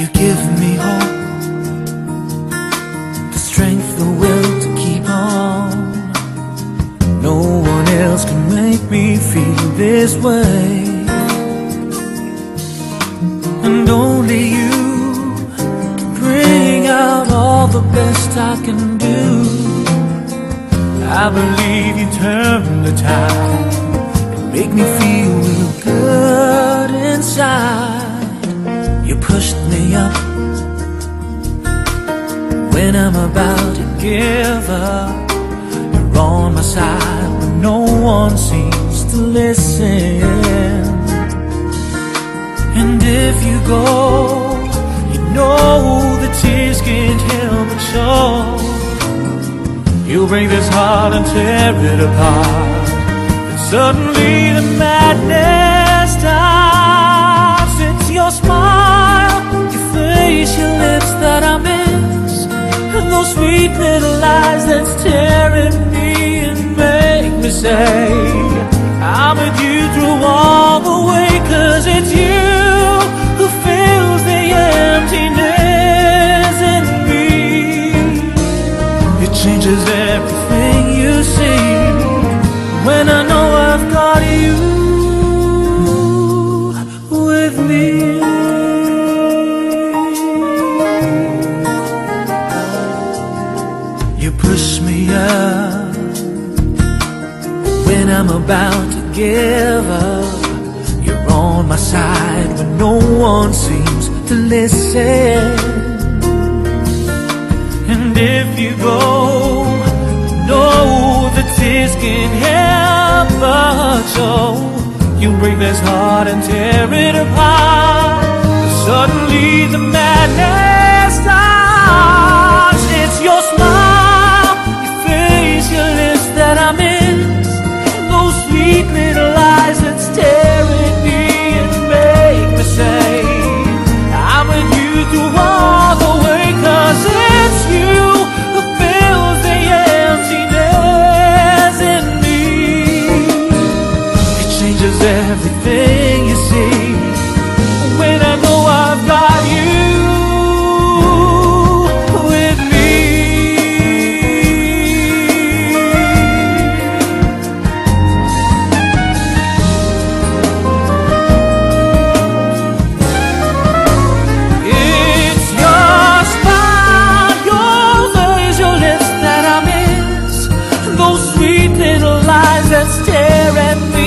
You give me hope, the strength, the will to keep on. No one else can make me feel this way. And only you can bring out all the best I can do. I believe you turn the tide and make me feel real good inside. You pushed me up when I'm about to give up. You're on my side when no one seems to listen. And if you go, you know the tears can't help but show. You'll break this heart and tear it apart. And suddenly the madness stops. Your smile, your face, your lips that I miss. And those sweet little lies that's tearing me and make me say, about to give up. You're on my side when no one seems to listen. And if you go, know the tears can't help but show. You break this heart and tear it apart. Suddenly the madness starts. It's your smile, your face, your lips that I stare at me.